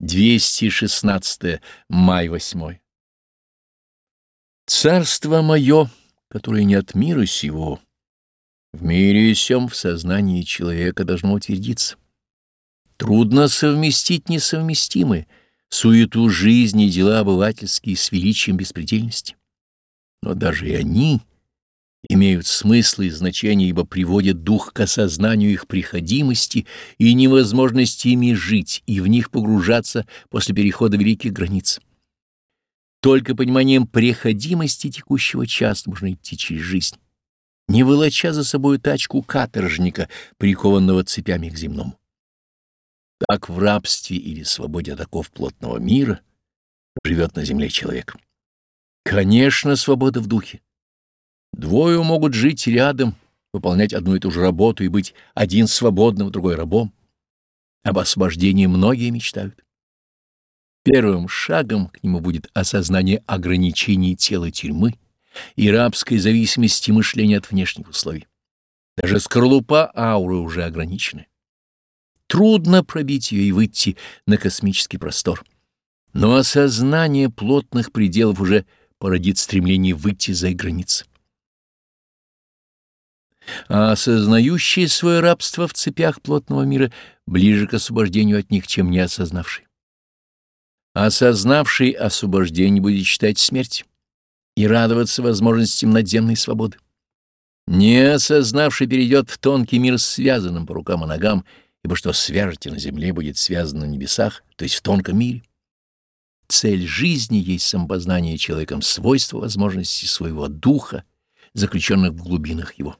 216 май 8 Царство мое, которое не от мира сего, в мире сем в сознании человека должно утвердиться. Трудно совместить несовместимые, суету жизни дела обывательские с величием беспредельности. Но даже и они имеют смысл и значение, ибо приводят дух к осознанию их приходимости и невозможности ими жить и в них погружаться после перехода великих границ. Только пониманием преходимости текущего часа можно идти через жизнь, не волоча за собой тачку каторжника, прикованного цепями к земному. Так в рабстве или свободе таков плотного мира живет на земле человек. Конечно, свобода в духе. Двое могут жить рядом, выполнять одну и ту же работу и быть один свободным, другой рабом. Об освобождении многие мечтают. Первым шагом к нему будет осознание ограничений тела тюрьмы и рабской зависимости мышления от внешних условий. Даже скорлупа ауры уже ограничена. Трудно пробить ее и выйти на космический простор. Но осознание плотных пределов уже породит стремление выйти за границы. А осознающий свое рабство в цепях плотного мира ближе к освобождению от них, чем не осознавший. Осознавший освобождение будет считать смерть и радоваться возможностям надземной свободы. Не осознавший перейдет в тонкий мир связанным по рукам и ногам, ибо что свяжете на земле, будет связано на небесах, то есть в тонком мире. Цель жизни есть самопознание человеком свойства возможностей своего духа, заключенных в глубинах его.